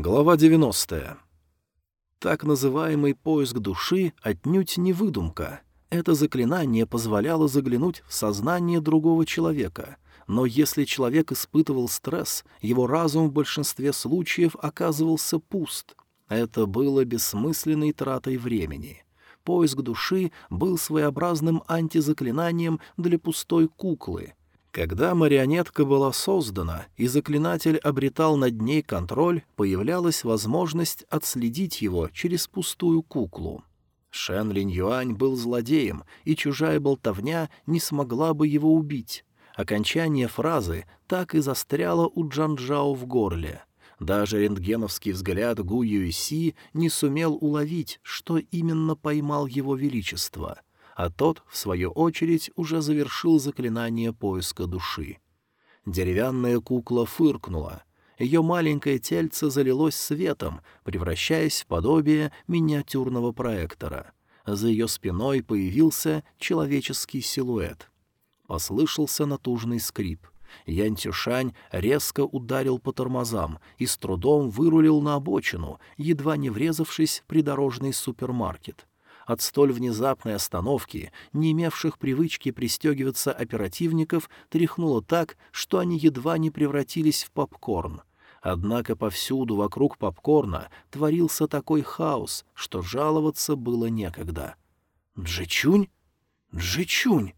Глава 90. Так называемый поиск души отнюдь не выдумка. Это заклинание позволяло заглянуть в сознание другого человека. Но если человек испытывал стресс, его разум в большинстве случаев оказывался пуст. Это было бессмысленной тратой времени. Поиск души был своеобразным антизаклинанием для пустой куклы — когда марионетка была создана и заклинатель обретал над ней контроль, появлялась возможность отследить его через пустую куклу. Шен Линь Юань был злодеем, и чужая болтовня не смогла бы его убить. Окончание фразы так и застряло у Джанжао в горле. Даже рентгеновский взгляд Гу Юйси не сумел уловить, что именно поймал его величество — а тот, в свою очередь, уже завершил заклинание поиска души. Деревянная кукла фыркнула. Ее маленькое тельце залилось светом, превращаясь в подобие миниатюрного проектора. За ее спиной появился человеческий силуэт. Послышался натужный скрип — Ян Тюшань резко ударил по тормозам и с трудом вырулил на обочину, едва не врезавшись в придорожный супермаркет. От столь внезапной остановки, не имевших привычки пристегиваться оперативников, тряхнуло так, что они едва не превратились в попкорн. Однако повсюду вокруг попкорна творился такой хаос, что жаловаться было некогда. «Джичунь? Джичунь!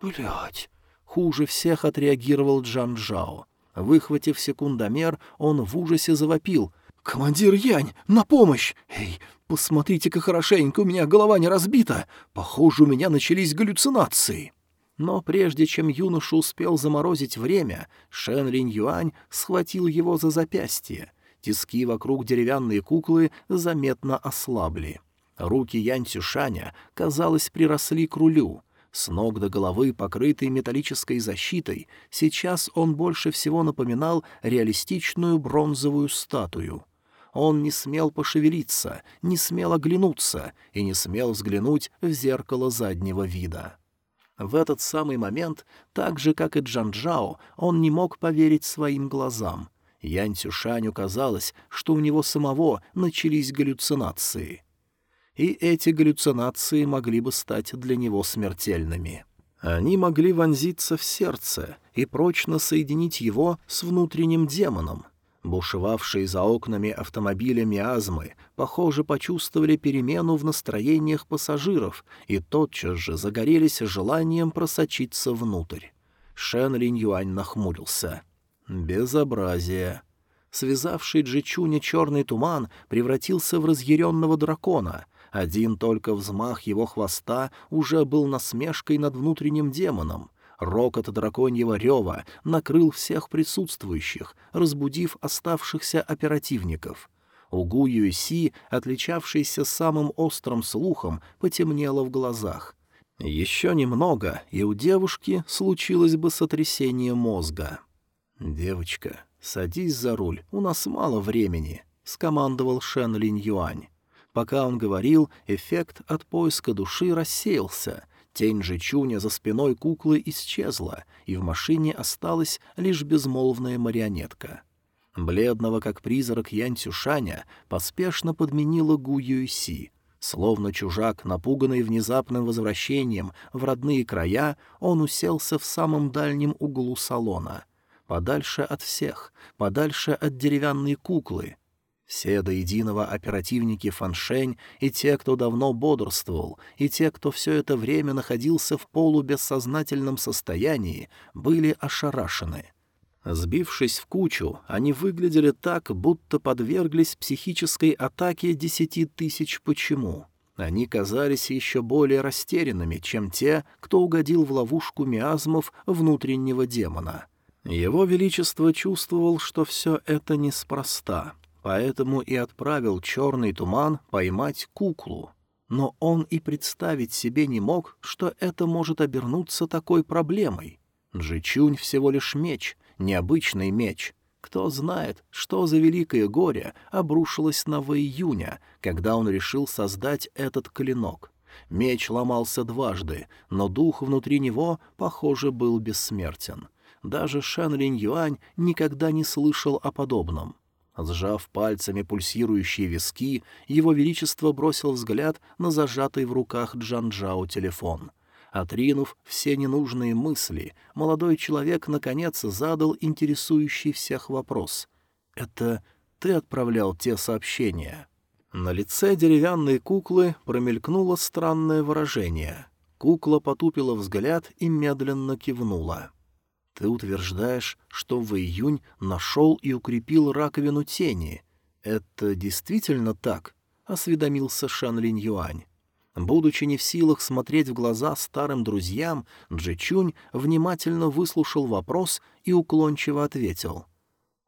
Блядь!» Хуже всех отреагировал Джан Джао. Выхватив секундомер, он в ужасе завопил. «Командир Янь, на помощь! Эй, посмотрите-ка хорошенько, у меня голова не разбита! Похоже, у меня начались галлюцинации!» Но прежде чем юноша успел заморозить время, Шен Линь Юань схватил его за запястье. Тиски вокруг деревянной куклы заметно ослабли. Руки Янь Цюшаня, казалось, приросли к рулю. С ног до головы, покрытый металлической защитой, сейчас он больше всего напоминал реалистичную бронзовую статую — он не смел пошевелиться, не смел оглянуться и не смел взглянуть в зеркало заднего вида. В этот самый момент, так же, как и Джанжао, он не мог поверить своим глазам. Янь Цюшаню казалось, что у него самого начались галлюцинации. И эти галлюцинации могли бы стать для него смертельными. Они могли вонзиться в сердце и прочно соединить его с внутренним демоном — Бушевавшие за окнами автомобиля миазмы, похоже, почувствовали перемену в настроениях пассажиров и тотчас же загорелись желанием просочиться внутрь. Шен Линь Юань нахмурился. «Безобразие!» Связавший Джичуня черный туман превратился в разъяренного дракона. Один только взмах его хвоста уже был насмешкой над внутренним демоном — Рокот драконьего рева накрыл всех присутствующих, разбудив оставшихся оперативников. У Гу Юйси, отличавшийся самым острым слухом, потемнело в глазах. Еще немного, и у девушки случилось бы сотрясение мозга. «Девочка, садись за руль, у нас мало времени», — скомандовал Шен Линь Юань. Пока он говорил, эффект от поиска души рассеялся — Тень же Чуня за спиной куклы исчезла, и в машине осталась лишь безмолвная марионетка. Бледного, как призрак Янь Цюшаня, поспешно подменила Гу Юйси. Словно чужак, напуганный внезапным возвращением в родные края, он уселся в самом дальнем углу салона. Подальше от всех, подальше от деревянной куклы — все до единого оперативники Фаншень и те, кто давно бодрствовал, и те, кто все это время находился в полубессознательном состоянии, были ошарашены. Сбившись в кучу, они выглядели так, будто подверглись психической атаке десяти тысяч «почему». Они казались еще более растерянными, чем те, кто угодил в ловушку миазмов внутреннего демона. Его Величество чувствовал, что все это неспроста — поэтому и отправил черный туман поймать куклу. Но он и представить себе не мог, что это может обернуться такой проблемой. Джичунь всего лишь меч, необычный меч. Кто знает, что за великое горе обрушилось на Вэйюня, когда он решил создать этот клинок. Меч ломался дважды, но дух внутри него, похоже, был бессмертен. Даже Шэн Линь Юань никогда не слышал о подобном. Сжав пальцами пульсирующие виски, его величество бросил взгляд на зажатый в руках Джанжао телефон. Отринув все ненужные мысли, молодой человек наконец задал интересующий всех вопрос. «Это ты отправлял те сообщения?» На лице деревянной куклы промелькнуло странное выражение. Кукла потупила взгляд и медленно кивнула. «Ты утверждаешь, что в июнь нашел и укрепил раковину тени. Это действительно так?» — осведомился Шан Линь Юань. Будучи не в силах смотреть в глаза старым друзьям, Джичунь внимательно выслушал вопрос и уклончиво ответил.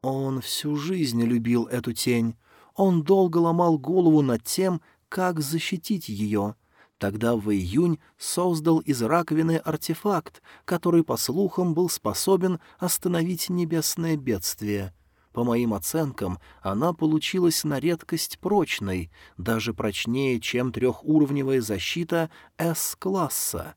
«Он всю жизнь любил эту тень. Он долго ломал голову над тем, как защитить ее. Тогда в июнь создал из раковины артефакт, который, по слухам, был способен остановить небесное бедствие. По моим оценкам, она получилась на редкость прочной, даже прочнее, чем трехуровневая защита С-класса.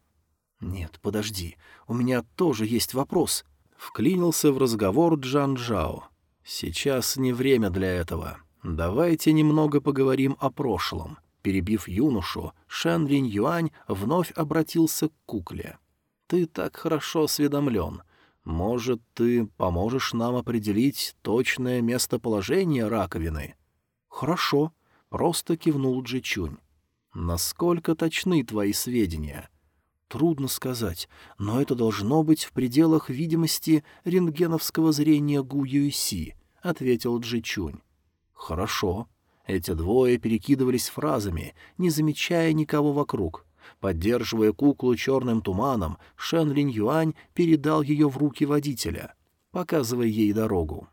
«Нет, подожди, у меня тоже есть вопрос», — вклинился в разговор Джан Джао. «Сейчас не время для этого. Давайте немного поговорим о прошлом. Перебив юношу, Шэн Линь Юань вновь обратился к кукле. «Ты так хорошо осведомлен. Может, ты поможешь нам определить точное местоположение раковины?» «Хорошо», — просто кивнул Джичунь. «Насколько точны твои сведения?» «Трудно сказать, но это должно быть в пределах видимости рентгеновского зрения Гу Юйси», — ответил Джичунь. «Хорошо», эти двое перекидывались фразами, не замечая никого вокруг. Поддерживая куклу черным туманом, Шен Линь Юань передал ее в руки водителя, показывая ей дорогу.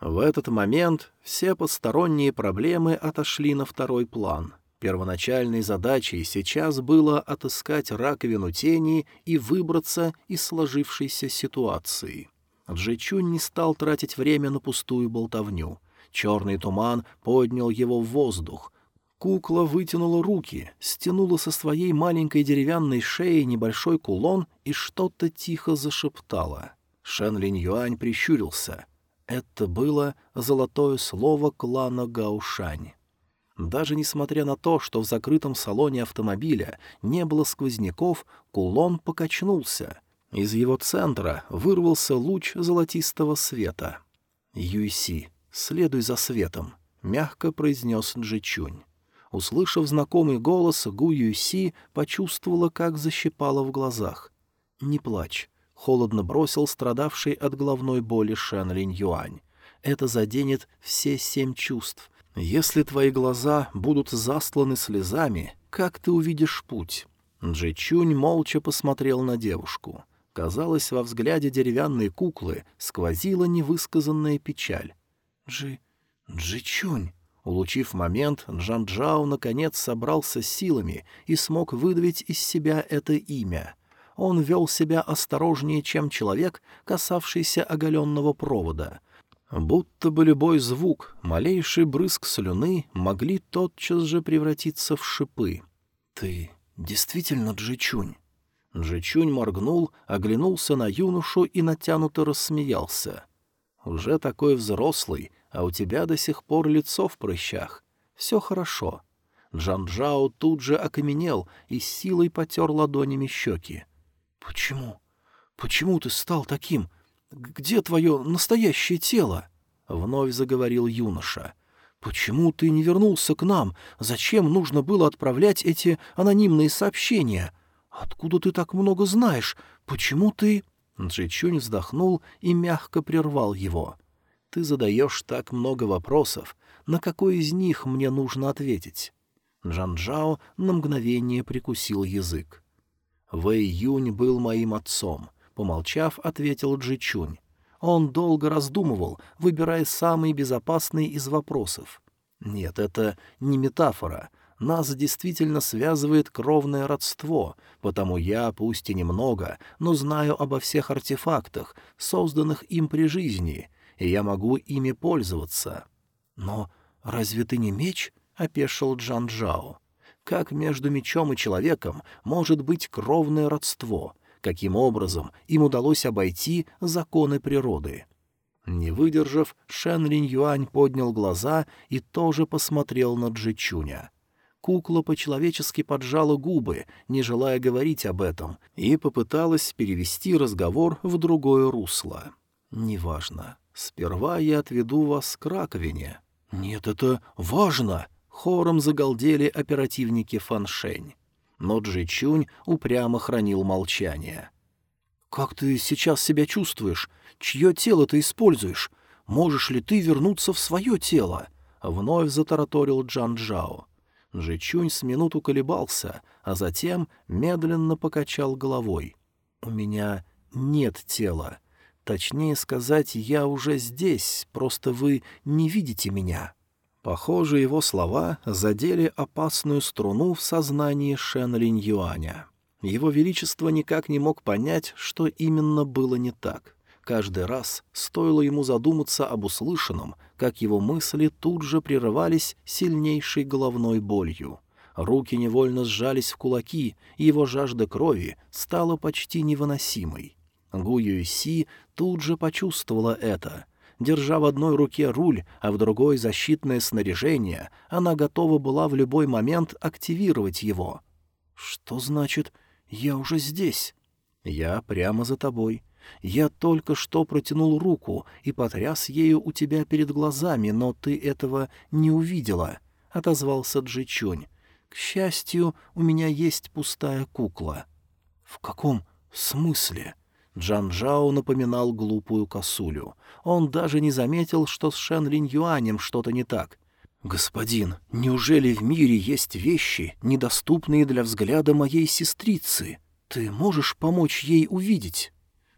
В этот момент все посторонние проблемы отошли на второй план. Первоначальной задачей сейчас было отыскать раковину тени и выбраться из сложившейся ситуации. Джичунь не стал тратить время на пустую болтовню. Черный туман поднял его в воздух. Кукла вытянула руки, стянула со своей маленькой деревянной шеи небольшой кулон и что-то тихо зашептала. Шен Линь Юань прищурился. Это было золотое слово клана Гаушань. Даже несмотря на то, что в закрытом салоне автомобиля не было сквозняков, кулон покачнулся. Из его центра вырвался луч золотистого света. Юйси «Следуй за светом», — мягко произнес Джичунь. Услышав знакомый голос, Гу Юйси почувствовала, как защипала в глазах. «Не плачь», — холодно бросил страдавший от головной боли Шэн Линь Юань. «Это заденет все семь чувств. Если твои глаза будут засланы слезами, как ты увидишь путь?» Джичунь молча посмотрел на девушку. Казалось, во взгляде деревянной куклы сквозила невысказанная печаль. Джи... Джичунь. Улучив момент, Джан Джао наконец собрался силами и смог выдавить из себя это имя. Он вел себя осторожнее, чем человек, касавшийся оголенного провода. Будто бы любой звук, малейший брызг слюны могли тотчас же превратиться в шипы. «Ты действительно Джичунь?» Джичунь моргнул, оглянулся на юношу и натянуто рассмеялся. Уже такой взрослый, а у тебя до сих пор лицо в прыщах. Все хорошо». Джан-Джао тут же окаменел и силой потер ладонями щеки. «Почему? Почему ты стал таким? Где твое настоящее тело?» — вновь заговорил юноша. «Почему ты не вернулся к нам? Зачем нужно было отправлять эти анонимные сообщения? Откуда ты так много знаешь? Почему ты...» Джичунь вздохнул и мягко прервал его. «Ты задаешь так много вопросов. На какой из них мне нужно ответить?» Джан-Джао на мгновение прикусил язык. «Вэй Юнь был моим отцом», — помолчав, ответил Джичунь. Он долго раздумывал, выбирая самый безопасный из вопросов. «Нет, это не метафора. Нас действительно связывает кровное родство, потому я, пусть и немного, но знаю обо всех артефактах, созданных им при жизни, и я могу ими пользоваться. Но разве ты не меч? — опешил Джан Джао. Как между мечом и человеком может быть кровное родство? Каким образом им удалось обойти законы природы? Не выдержав, Шен Линь Юань поднял глаза и тоже посмотрел на Джичуня. Кукла по-человечески поджала губы, не желая говорить об этом, и попыталась перевести разговор в другое русло. «Неважно. Сперва я отведу вас к раковине». «Нет, это важно!» — хором загалдели оперативники Фаншень. Но Джичунь упрямо хранил молчание. «Как ты сейчас себя чувствуешь? Чье тело ты используешь? Можешь ли ты вернуться в свое тело?» — вновь затараторил Джан Джао. Жичунь с минуту колебался, а затем медленно покачал головой. «У меня нет тела. Точнее сказать, я уже здесь, просто вы не видите меня». Похоже, его слова задели опасную струну в сознании Шен Линь Юаня. Его Величество никак не мог понять, что именно было не так. Каждый раз стоило ему задуматься об услышанном, как его мысли тут же прерывались сильнейшей головной болью. Руки невольно сжались в кулаки, и его жажда крови стала почти невыносимой. Гу Юйси тут же почувствовала это. Держа в одной руке руль, а в другой защитное снаряжение, она готова была в любой момент активировать его. «Что значит «я уже здесь»?» «Я прямо за тобой. Я только что протянул руку и потряс ею у тебя перед глазами, но ты этого не увидела», — отозвался Джичунь. «К счастью, у меня есть пустая кукла». «В каком смысле?» Джан Джао напоминал глупую косулю. Он даже не заметил, что с Шен Линь Юанем что-то не так. «Господин, неужели в мире есть вещи, недоступные для взгляда моей сестрицы? Ты можешь помочь ей увидеть?»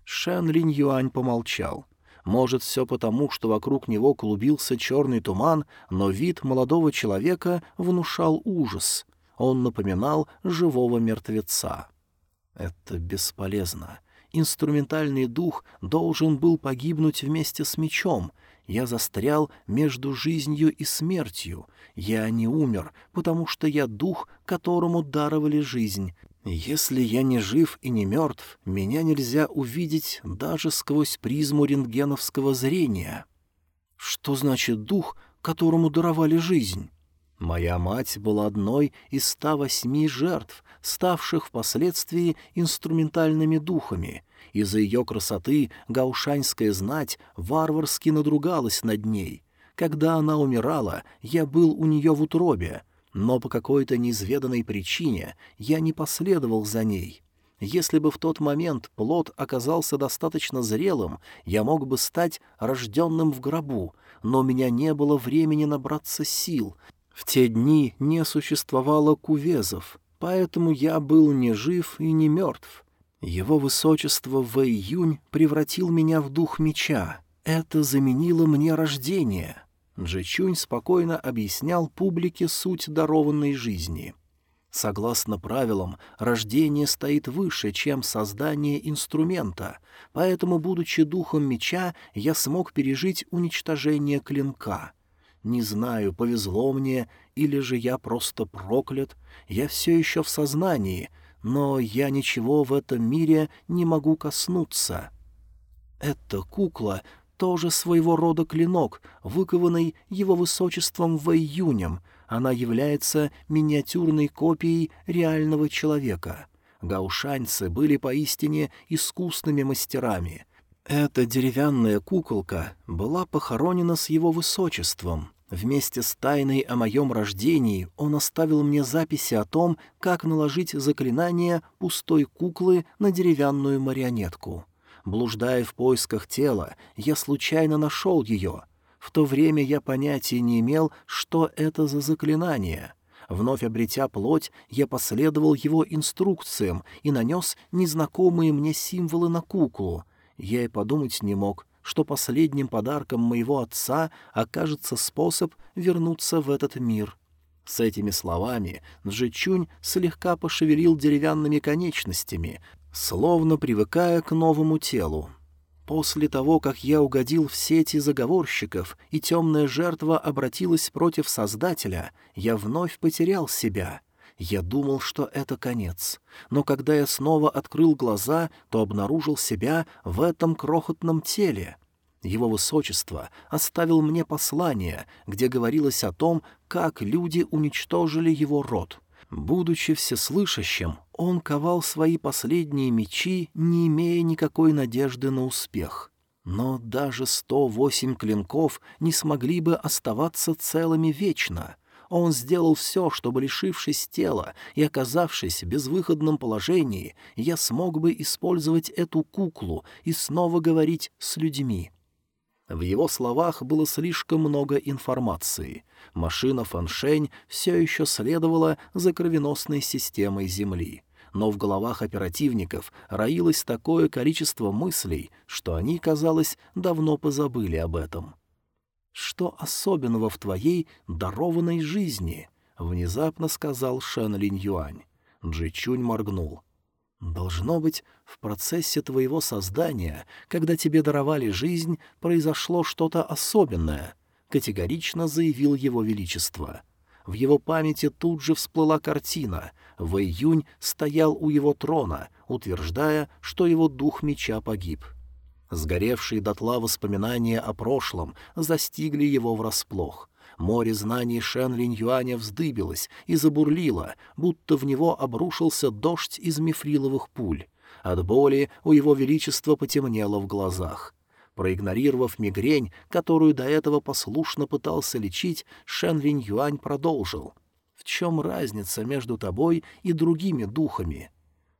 Шэн Линь Юань помолчал. Может, все потому, что вокруг него клубился черный туман, но вид молодого человека внушал ужас. Он напоминал живого мертвеца. Это бесполезно. Инструментальный дух должен был погибнуть вместе с мечом. Я застрял между жизнью и смертью. Я не умер, потому что я дух, которому даровали жизнь. Если я не жив и не мертв, меня нельзя увидеть даже сквозь призму рентгеновского зрения. Что значит дух, которому даровали жизнь? Моя мать была одной из ста восьми жертв, ставших впоследствии инструментальными духами. Из-за ее красоты гаушанская знать варварски надругалась над ней. Когда она умирала, я был у нее в утробе — но по какой-то неизведанной причине я не последовал за ней. Если бы в тот момент плод оказался достаточно зрелым, я мог бы стать рожденным в гробу, но у меня не было времени набраться сил. В те дни не существовало кувезов, поэтому я был не жив и не мертв. Его высочество в июнь превратил меня в дух меча. Это заменило мне рождение. Джичунь спокойно объяснял публике суть дарованной жизни. Согласно правилам, рождение стоит выше, чем создание инструмента, поэтому, будучи духом меча, я смог пережить уничтожение клинка. Не знаю, повезло мне, или же я просто проклят, я все еще в сознании, но я ничего в этом мире не могу коснуться. Эта кукла тоже своего рода клинок, выкованный его высочеством в июнем. Она является миниатюрной копией реального человека. Гаушаньцы были поистине искусными мастерами. Эта деревянная куколка была похоронена с его высочеством. Вместе с тайной о моем рождении он оставил мне записи о том, как наложить заклинание пустой куклы на деревянную марионетку. Блуждая в поисках тела, я случайно нашел ее. В то время я понятия не имел, что это за заклинание. Вновь обретя плоть, я последовал его инструкциям и нанес незнакомые мне символы на куклу. Я и подумать не мог, что последним подарком моего отца окажется способ вернуться в этот мир. С этими словами Джичунь слегка пошевелил деревянными конечностями, словно привыкая к новому телу. После того, как я угодил в сети заговорщиков, и темная жертва обратилась против Создателя, я вновь потерял себя. Я думал, что это конец. Но когда я снова открыл глаза, то обнаружил себя в этом крохотном теле. Его Высочество оставил мне послание, где говорилось о том, как люди уничтожили его род. Будучи всеслышащим, он ковал свои последние мечи, не имея никакой надежды на успех. Но даже сто восемь клинков не смогли бы оставаться целыми вечно — он сделал все, чтобы, лишившись тела и оказавшись в безвыходном положении, я смог бы использовать эту куклу и снова говорить с людьми. В его словах было слишком много информации. Машина Фаншень все еще следовала за кровеносной системой Земли. Но в головах оперативников роилось такое количество мыслей, что они, казалось, давно позабыли об этом. — «Что особенного в твоей дарованной жизни?» — внезапно сказал Шэн Линь Юань. Джичунь моргнул. «Должно быть, в процессе твоего создания, когда тебе даровали жизнь, произошло что-то особенное», — категорично заявил его величество. В его памяти тут же всплыла картина. Вэй Юнь стоял у его трона, утверждая, что его дух меча погиб. — Сгоревшие дотла воспоминания о прошлом застигли его врасплох. Море знаний Шен Линь Юаня вздыбилось и забурлило, будто в него обрушился дождь из мифриловых пуль. От боли у его величества потемнело в глазах. Проигнорировав мигрень, которую до этого послушно пытался лечить, Шен Линь Юань продолжил. «В чем разница между тобой и другими духами?»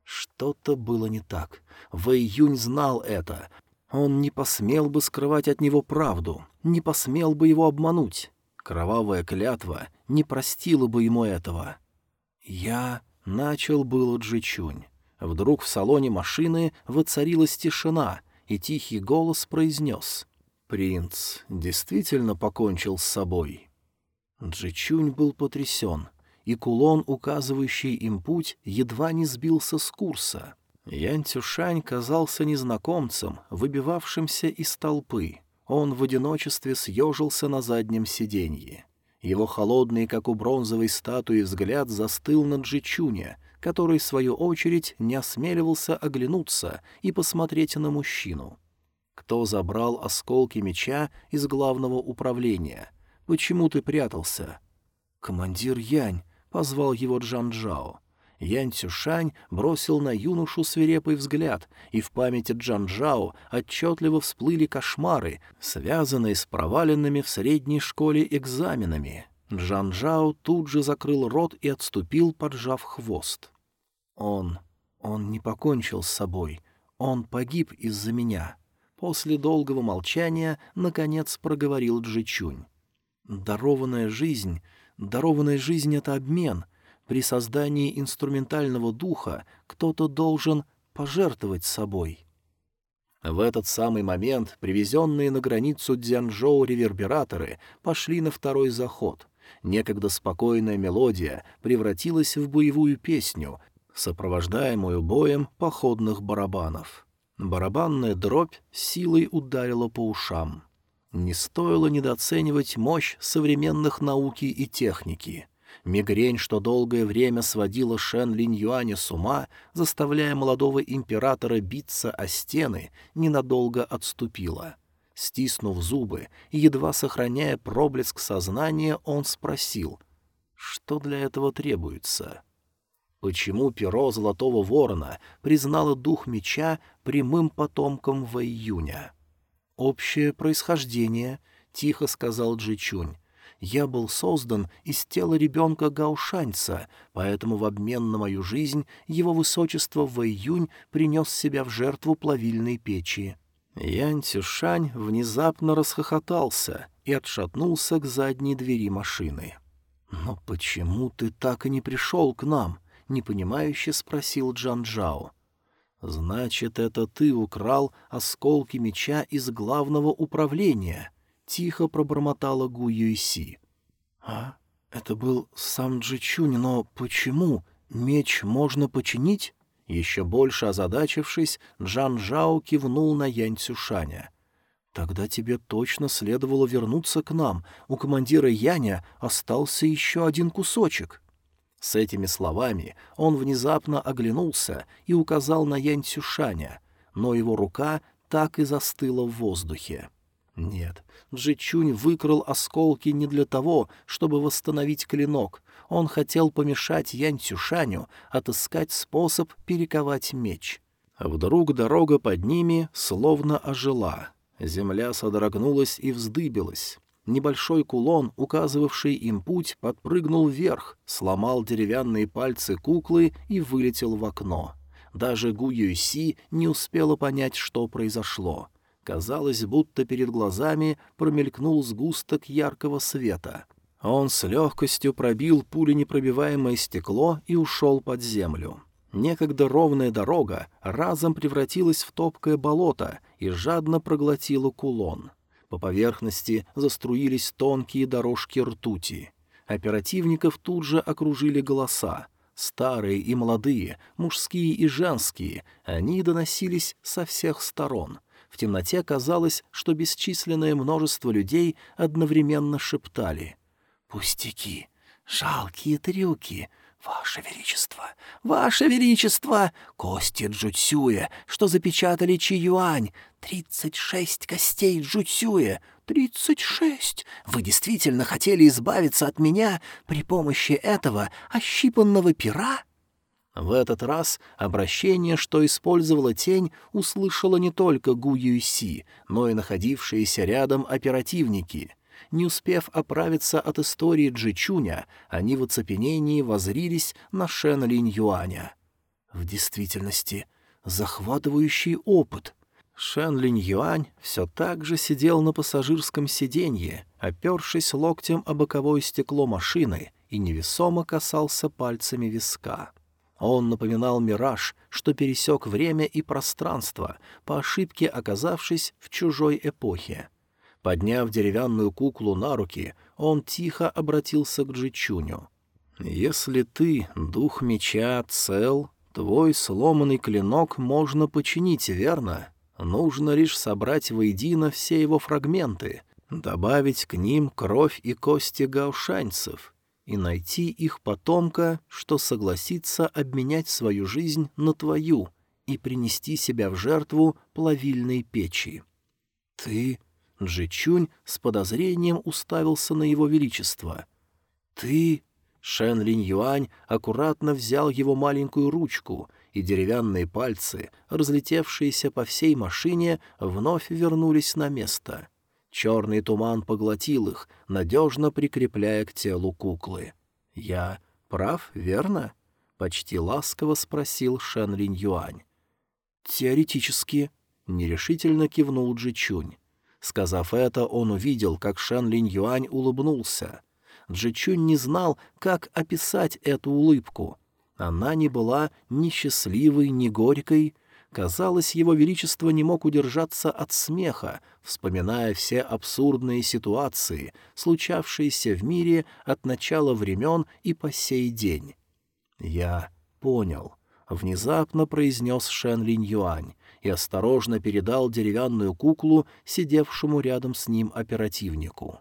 Что-то было не так. Вэй Юнь знал это, он не посмел бы скрывать от него правду, не посмел бы его обмануть. Кровавая клятва не простила бы ему этого. Я начал было Джичунь. Вдруг в салоне машины воцарилась тишина, и тихий голос произнес. «Принц действительно покончил с собой». Джичунь был потрясен, и кулон, указывающий им путь, едва не сбился с курса — Ян Цюшань казался незнакомцем, выбивавшимся из толпы. Он в одиночестве съежился на заднем сиденье. Его холодный, как у бронзовой статуи, взгляд застыл на Джичуне, который, в свою очередь, не осмеливался оглянуться и посмотреть на мужчину. Кто забрал осколки меча из главного управления? Почему ты прятался? «Командир Янь», — позвал его Джан Джао. Ян Цюшань бросил на юношу свирепый взгляд, и в памяти Джан Джао отчетливо всплыли кошмары, связанные с проваленными в средней школе экзаменами. Джан Джао тут же закрыл рот и отступил, поджав хвост. «Он... он не покончил с собой. Он погиб из-за меня». После долгого молчания, наконец, проговорил Джичунь. «Дарованная жизнь... дарованная жизнь — это обмен — при создании инструментального духа кто-то должен пожертвовать собой. В этот самый момент привезенные на границу Дзянжоу ревербераторы пошли на второй заход. Некогда спокойная мелодия превратилась в боевую песню, сопровождаемую боем походных барабанов. Барабанная дробь силой ударила по ушам. Не стоило недооценивать мощь современных науки и техники — Мигрень, что долгое время сводила Шен Линь Юаня с ума, заставляя молодого императора биться о стены, ненадолго отступила. Стиснув зубы и едва сохраняя проблеск сознания, он спросил, что для этого требуется. Почему перо Золотого Ворона признало дух меча прямым потомком Вэйюня? «Общее происхождение», — тихо сказал Джичунь я был создан из тела ребенка Гаушаньца, поэтому в обмен на мою жизнь его высочество в июнь принес себя в жертву плавильной печи». Ян Цюшань внезапно расхохотался и отшатнулся к задней двери машины. «Но почему ты так и не пришел к нам?» — непонимающе спросил Джан Джао. «Значит, это ты украл осколки меча из главного управления», — тихо пробормотала Гу Юйси. «А, это был сам Джичунь, но почему? Меч можно починить?» Еще больше озадачившись, Джан Жао кивнул на Янь Цюшаня. «Тогда тебе точно следовало вернуться к нам. У командира Яня остался еще один кусочек». С этими словами он внезапно оглянулся и указал на Янь Цюшаня, но его рука так и застыла в воздухе. Нет, Джичунь выкрал осколки не для того, чтобы восстановить клинок. Он хотел помешать Янь Цюшаню отыскать способ перековать меч. Вдруг дорога под ними словно ожила. Земля содрогнулась и вздыбилась. Небольшой кулон, указывавший им путь, подпрыгнул вверх, сломал деревянные пальцы куклы и вылетел в окно. Даже Гу Юйси не успела понять, что произошло. Казалось, будто перед глазами промелькнул сгусток яркого света. Он с легкостью пробил пуленепробиваемое стекло и ушел под землю. Некогда ровная дорога разом превратилась в топкое болото и жадно проглотила кулон. По поверхности заструились тонкие дорожки ртути. Оперативников тут же окружили голоса. Старые и молодые, мужские и женские, они доносились со всех сторон. В темноте казалось, что бесчисленное множество людей одновременно шептали. «Пустяки! Жалкие трюки! «Ваше Величество! Ваше Величество! Кости Джуцюя, что запечатали Чиюань! Тридцать шесть костей Джуцюя! Тридцать шесть! Вы действительно хотели избавиться от меня при помощи этого ощипанного пера?» В этот раз обращение, что использовала тень, услышала не только Гу Юйси, но и находившиеся рядом оперативники — не успев оправиться от истории Джичуня, они в оцепенении возрились на Шен Линь Юаня. В действительности, захватывающий опыт. Шен Линь Юань все так же сидел на пассажирском сиденье, опершись локтем о боковое стекло машины и невесомо касался пальцами виска. Он напоминал мираж, что пересек время и пространство, по ошибке оказавшись в чужой эпохе. Подняв деревянную куклу на руки, он тихо обратился к Джичуню. «Если ты, дух меча, цел, твой сломанный клинок можно починить, верно? Нужно лишь собрать воедино все его фрагменты, добавить к ним кровь и кости гаушаньцев» и найти их потомка, что согласится обменять свою жизнь на твою и принести себя в жертву плавильной печи. Ты Джичунь с подозрением уставился на его величество. «Ты...» Шен Линь Юань аккуратно взял его маленькую ручку, и деревянные пальцы, разлетевшиеся по всей машине, вновь вернулись на место. Черный туман поглотил их, надежно прикрепляя к телу куклы. «Я прав, верно?» — почти ласково спросил Шен Линь Юань. «Теоретически», — нерешительно кивнул Джичунь. Сказав это, он увидел, как Шан Линь Юань улыбнулся. Джичунь не знал, как описать эту улыбку. Она не была ни счастливой, ни горькой. Казалось, его величество не мог удержаться от смеха, вспоминая все абсурдные ситуации, случавшиеся в мире от начала времен и по сей день. «Я понял», — внезапно произнес Шен Линь Юань, и осторожно передал деревянную куклу сидевшему рядом с ним оперативнику.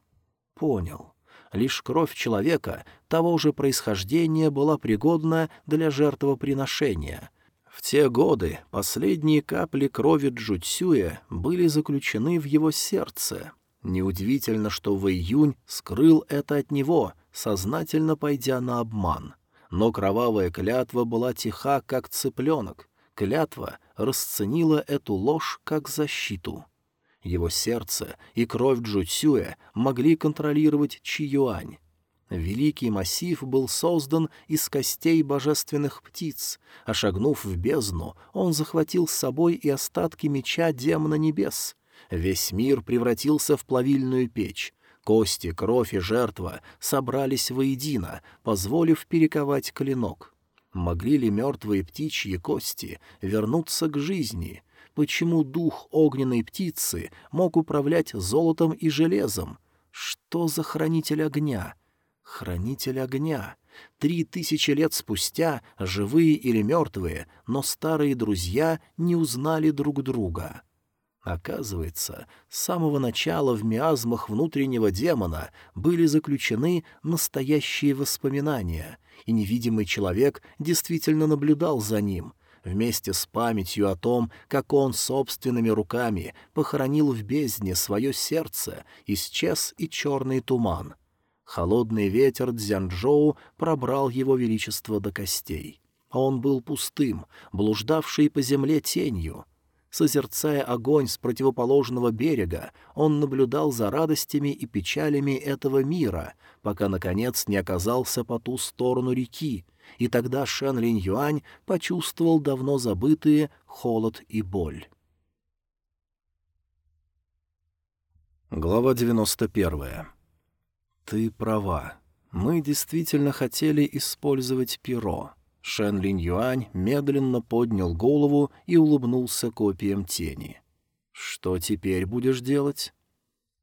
Понял. Лишь кровь человека того же происхождения была пригодна для жертвоприношения. В те годы последние капли крови Джуцюя были заключены в его сердце. Неудивительно, что в июнь скрыл это от него, сознательно пойдя на обман. Но кровавая клятва была тиха, как цыпленок, Клятва расценила эту ложь как защиту. Его сердце и кровь Джуцюя могли контролировать Чиюань. Великий массив был создан из костей божественных птиц, а шагнув в бездну, он захватил с собой и остатки меча демона небес. Весь мир превратился в плавильную печь. Кости, кровь и жертва собрались воедино, позволив перековать клинок. Могли ли мертвые птичьи кости вернуться к жизни? Почему дух огненной птицы мог управлять золотом и железом? Что за хранитель огня? Хранитель огня. Три тысячи лет спустя, живые или мертвые, но старые друзья не узнали друг друга. Оказывается, с самого начала в миазмах внутреннего демона были заключены настоящие воспоминания, и невидимый человек действительно наблюдал за ним. Вместе с памятью о том, как он собственными руками похоронил в бездне свое сердце, исчез и черный туман. Холодный ветер Дзянчжоу пробрал его величество до костей. Он был пустым, блуждавший по земле тенью. Созерцая огонь с противоположного берега, он наблюдал за радостями и печалями этого мира, пока, наконец, не оказался по ту сторону реки, и тогда Шэн Линь Юань почувствовал давно забытые холод и боль. Глава 91. «Ты права. Мы действительно хотели использовать перо». Шэн Линь Юань медленно поднял голову и улыбнулся копием тени. «Что теперь будешь делать?»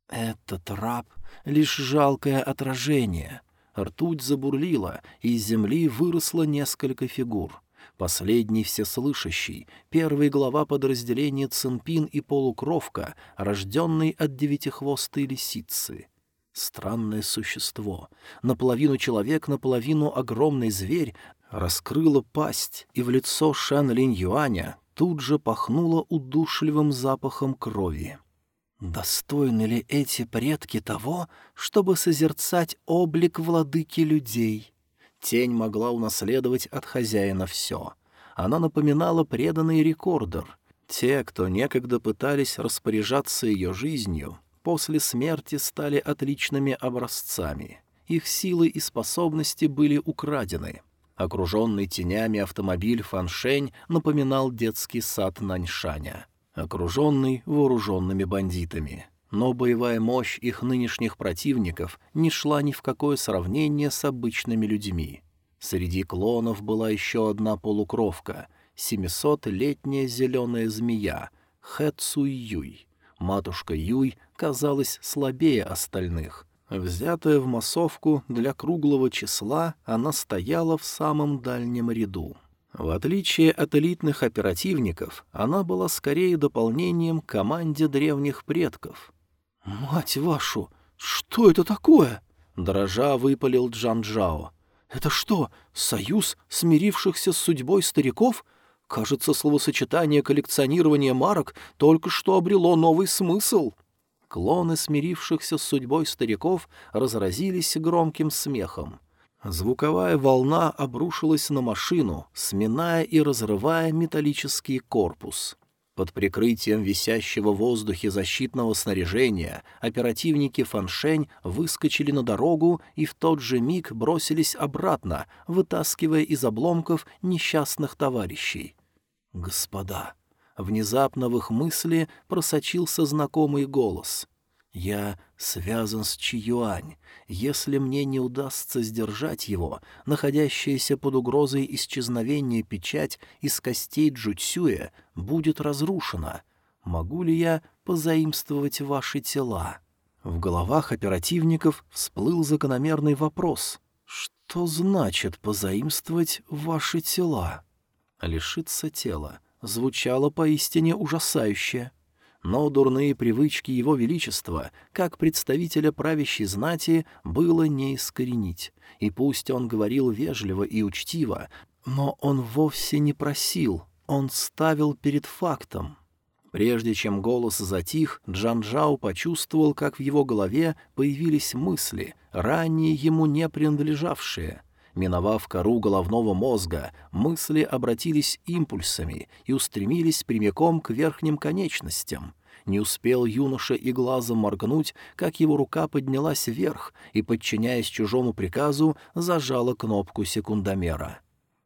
«Этот раб — лишь жалкое отражение», Ртуть забурлила, и из земли выросло несколько фигур. Последний всеслышащий, первый глава подразделения Цинпин и полукровка, рожденный от девятихвостой лисицы. Странное существо, наполовину человек, наполовину огромный зверь, раскрыло пасть, и в лицо Шан Линь Юаня тут же пахнуло удушливым запахом крови. Достойны ли эти предки того, чтобы созерцать облик владыки людей? Тень могла унаследовать от хозяина все. Она напоминала преданный рекордер. Те, кто некогда пытались распоряжаться ее жизнью, после смерти стали отличными образцами. Их силы и способности были украдены. Окруженный тенями автомобиль Фаншень напоминал детский сад Наньшаня — окруженный вооруженными бандитами. Но боевая мощь их нынешних противников не шла ни в какое сравнение с обычными людьми. Среди клонов была еще одна полукровка — семисотлетняя зеленая змея — Хэ Цуй Юй. Матушка Юй казалась слабее остальных. Взятая в массовку для круглого числа, она стояла в самом дальнем ряду. В отличие от элитных оперативников, она была скорее дополнением команде древних предков. «Мать вашу! Что это такое?» — дрожа выпалил Джан Джао. «Это что, союз смирившихся с судьбой стариков? Кажется, словосочетание коллекционирования марок только что обрело новый смысл». Клоны смирившихся с судьбой стариков разразились громким смехом. Звуковая волна обрушилась на машину, сминая и разрывая металлический корпус. Под прикрытием висящего в воздухе защитного снаряжения оперативники Фаншень выскочили на дорогу и в тот же миг бросились обратно, вытаскивая из обломков несчастных товарищей. «Господа!» Внезапно в их мысли просочился знакомый голос. «Я связан с Чиюань. Если мне не удастся сдержать его, находящаяся под угрозой исчезновения печать из костей Джуцюя будет разрушена. Могу ли я позаимствовать ваши тела?» В головах оперативников всплыл закономерный вопрос. «Что значит позаимствовать ваши тела?» Лишиться тела звучало поистине ужасающе но дурные привычки его величества, как представителя правящей знати, было не искоренить. И пусть он говорил вежливо и учтиво, но он вовсе не просил, он ставил перед фактом. Прежде чем голос затих, Джанжао почувствовал, как в его голове появились мысли, ранее ему не принадлежавшие — Миновав кору головного мозга, мысли обратились импульсами и устремились прямиком к верхним конечностям. Не успел юноша и глазом моргнуть, как его рука поднялась вверх и, подчиняясь чужому приказу, зажала кнопку секундомера.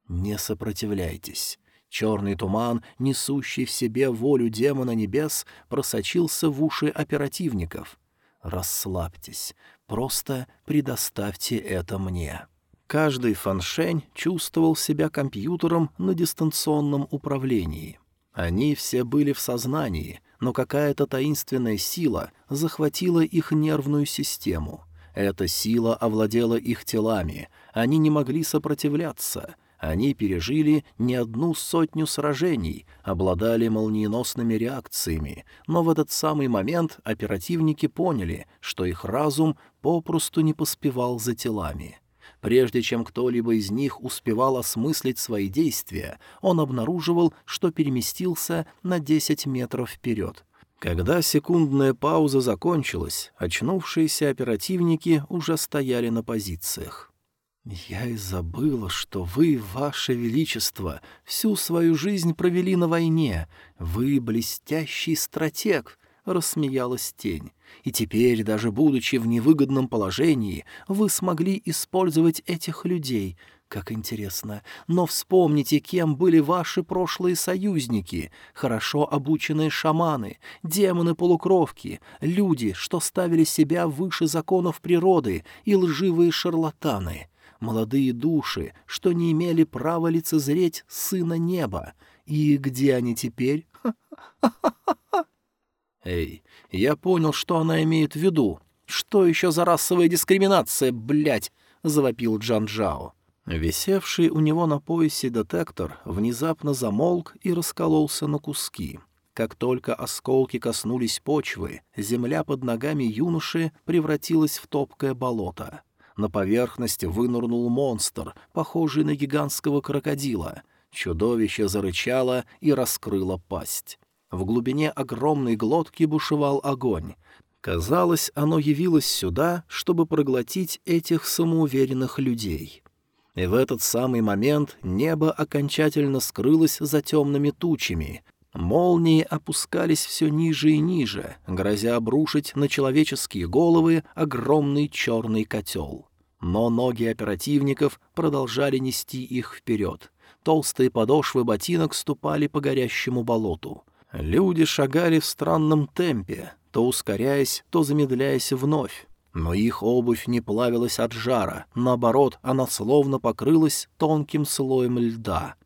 «Не сопротивляйтесь». Черный туман, несущий в себе волю демона небес, просочился в уши оперативников. «Расслабьтесь, просто предоставьте это мне». Каждый фаншень чувствовал себя компьютером на дистанционном управлении. Они все были в сознании, но какая-то таинственная сила захватила их нервную систему. Эта сила овладела их телами, они не могли сопротивляться. Они пережили не одну сотню сражений, обладали молниеносными реакциями, но в этот самый момент оперативники поняли, что их разум попросту не поспевал за телами — Прежде чем кто-либо из них успевал осмыслить свои действия, он обнаруживал, что переместился на 10 метров вперед. Когда секундная пауза закончилась, очнувшиеся оперативники уже стояли на позициях. «Я и забыла, что вы, ваше величество, всю свою жизнь провели на войне. Вы блестящий стратег», — рассмеялась тень. «И теперь, даже будучи в невыгодном положении, вы смогли использовать этих людей. Как интересно. Но вспомните, кем были ваши прошлые союзники. Хорошо обученные шаманы, демоны-полукровки, люди, что ставили себя выше законов природы, и лживые шарлатаны» молодые души, что не имели права лицезреть Сына Неба. И где они теперь? Эй, я понял, что она имеет в виду. Что еще за расовая дискриминация, блядь? завопил Джан Джао. Висевший у него на поясе детектор внезапно замолк и раскололся на куски. Как только осколки коснулись почвы, земля под ногами юноши превратилась в топкое болото. На поверхность вынырнул монстр, похожий на гигантского крокодила. Чудовище зарычало и раскрыло пасть. В глубине огромной глотки бушевал огонь. Казалось, оно явилось сюда, чтобы проглотить этих самоуверенных людей. И в этот самый момент небо окончательно скрылось за темными тучами, Молнии опускались все ниже и ниже, грозя обрушить на человеческие головы огромный черный котел. Но ноги оперативников продолжали нести их вперед. Толстые подошвы ботинок ступали по горящему болоту. Люди шагали в странном темпе, то ускоряясь, то замедляясь вновь. Но их обувь не плавилась от жара, наоборот, она словно покрылась тонким слоем льда.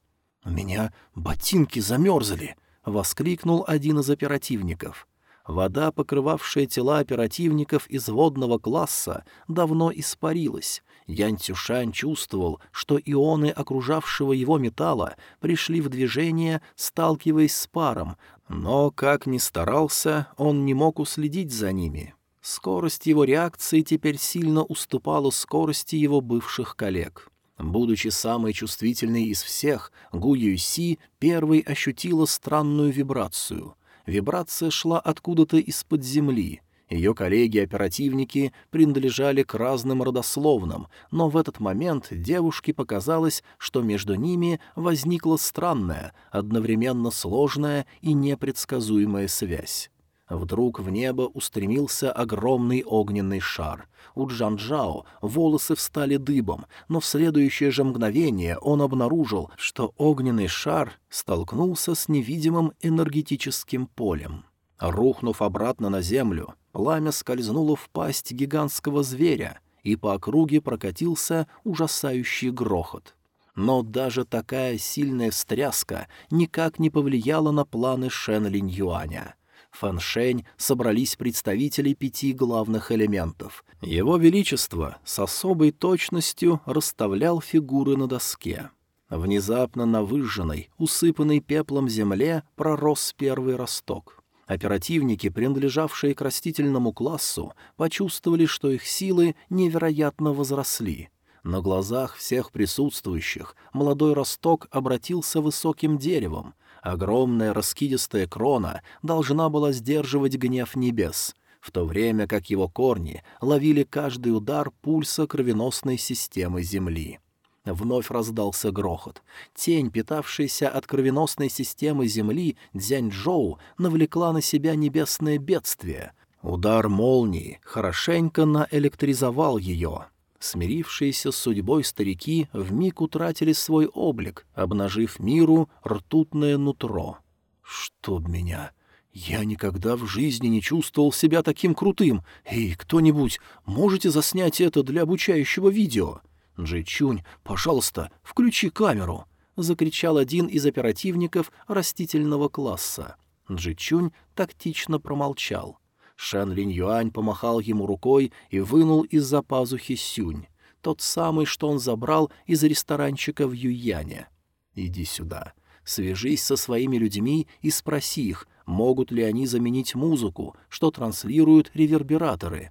«У меня ботинки замерзли!» — воскликнул один из оперативников. Вода, покрывавшая тела оперативников из водного класса, давно испарилась. Ян Цюшань чувствовал, что ионы окружавшего его металла пришли в движение, сталкиваясь с паром, но, как ни старался, он не мог уследить за ними. Скорость его реакции теперь сильно уступала скорости его бывших коллег. Будучи самой чувствительной из всех, Гу Юйси первой ощутила странную вибрацию. Вибрация шла откуда-то из-под земли. Ее коллеги-оперативники принадлежали к разным родословным, но в этот момент девушке показалось, что между ними возникла странная, одновременно сложная и непредсказуемая связь. Вдруг в небо устремился огромный огненный шар. У Джанжао волосы встали дыбом, но в следующее же мгновение он обнаружил, что огненный шар столкнулся с невидимым энергетическим полем. Рухнув обратно на землю, пламя скользнуло в пасть гигантского зверя, и по округе прокатился ужасающий грохот. Но даже такая сильная встряска никак не повлияла на планы Шен Линь Юаня — Фаншень собрались представители пяти главных элементов. Его Величество с особой точностью расставлял фигуры на доске. Внезапно на выжженной, усыпанной пеплом земле пророс первый росток. Оперативники, принадлежавшие к растительному классу, почувствовали, что их силы невероятно возросли. На глазах всех присутствующих молодой росток обратился высоким деревом, Огромная раскидистая крона должна была сдерживать гнев небес, в то время как его корни ловили каждый удар пульса кровеносной системы Земли. Вновь раздался грохот. Тень, питавшаяся от кровеносной системы Земли, Дзяньчжоу, навлекла на себя небесное бедствие. Удар молнии хорошенько наэлектризовал ее. Смирившиеся с судьбой старики вмиг утратили свой облик, обнажив миру ртутное нутро. «Чтоб меня! Я никогда в жизни не чувствовал себя таким крутым! Эй, кто-нибудь, можете заснять это для обучающего видео?» «Джичунь, пожалуйста, включи камеру!» — закричал один из оперативников растительного класса. Джичунь тактично промолчал. Шэн Линь Юань помахал ему рукой и вынул из-за пазухи сюнь, тот самый, что он забрал из ресторанчика в Юяне. «Иди сюда. Свяжись со своими людьми и спроси их, могут ли они заменить музыку, что транслируют ревербераторы».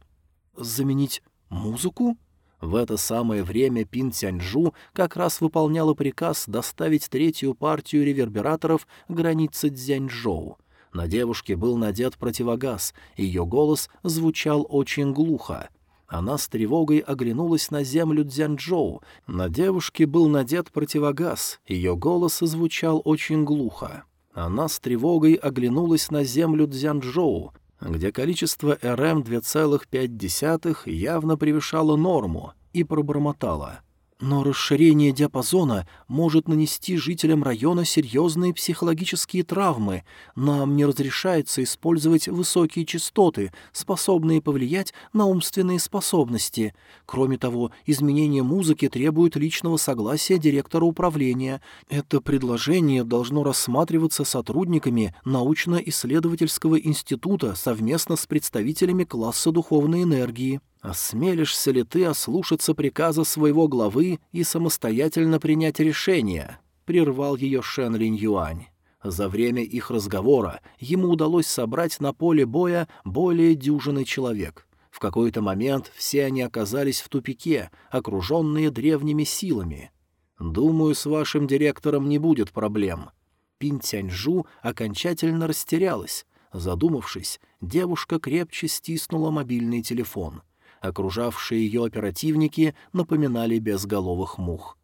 «Заменить музыку?» В это самое время Пин Тяньжу как раз выполняла приказ доставить третью партию ревербераторов к границе Цзяньчжоу. На девушке был надет противогаз, ее голос звучал очень глухо. Она с тревогой оглянулась на землю Дзянчжоу. На девушке был надет противогаз, ее голос звучал очень глухо. Она с тревогой оглянулась на землю Дзянчжоу, где количество РМ 2,5 явно превышало норму, и пробормотала. Но расширение диапазона может нанести жителям района серьезные психологические травмы. Нам не разрешается использовать высокие частоты, способные повлиять на умственные способности. Кроме того, изменение музыки требует личного согласия директора управления. Это предложение должно рассматриваться сотрудниками научно-исследовательского института совместно с представителями класса духовной энергии. «Осмелишься ли ты ослушаться приказа своего главы и самостоятельно принять решение?» — прервал ее Шен Линь Юань. За время их разговора ему удалось собрать на поле боя более дюжины человек. В какой-то момент все они оказались в тупике, окруженные древними силами. «Думаю, с вашим директором не будет проблем». Пин Тяньжу окончательно растерялась. Задумавшись, девушка крепче стиснула мобильный телефон — Окружавшие ее оперативники напоминали безголовых мух.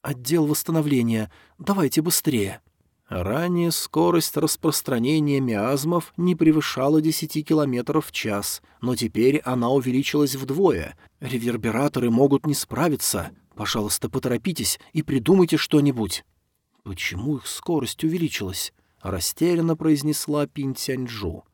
«Отдел восстановления. Давайте быстрее». Ранее скорость распространения миазмов не превышала 10 км в час, но теперь она увеличилась вдвое. Ревербераторы могут не справиться. Пожалуйста, поторопитесь и придумайте что-нибудь. Почему их скорость увеличилась? Растерянно произнесла Пин Тяньчжу.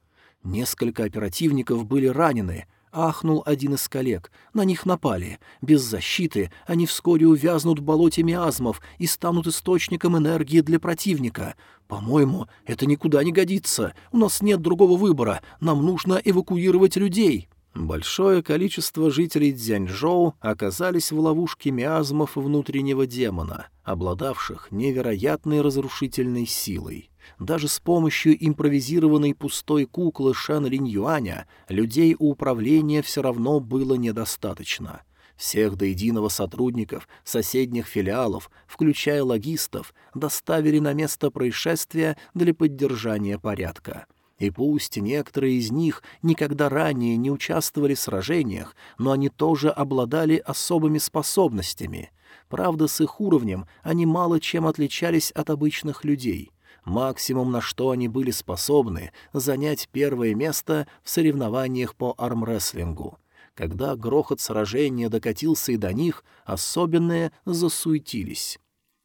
Несколько оперативников были ранены — Ахнул один из коллег. На них напали. Без защиты они вскоре увязнут в болоте миазмов и станут источником энергии для противника. По-моему, это никуда не годится. У нас нет другого выбора. Нам нужно эвакуировать людей. Большое количество жителей Дзяньчжоу оказались в ловушке миазмов внутреннего демона, обладавших невероятной разрушительной силой. Даже с помощью импровизированной пустой куклы Шэн Линь Юаня людей у управления все равно было недостаточно. Всех до единого сотрудников соседних филиалов, включая логистов, доставили на место происшествия для поддержания порядка. И пусть некоторые из них никогда ранее не участвовали в сражениях, но они тоже обладали особыми способностями. Правда, с их уровнем они мало чем отличались от обычных людей. Максимум, на что они были способны, занять первое место в соревнованиях по армрестлингу. Когда грохот сражения докатился и до них, особенные засуетились.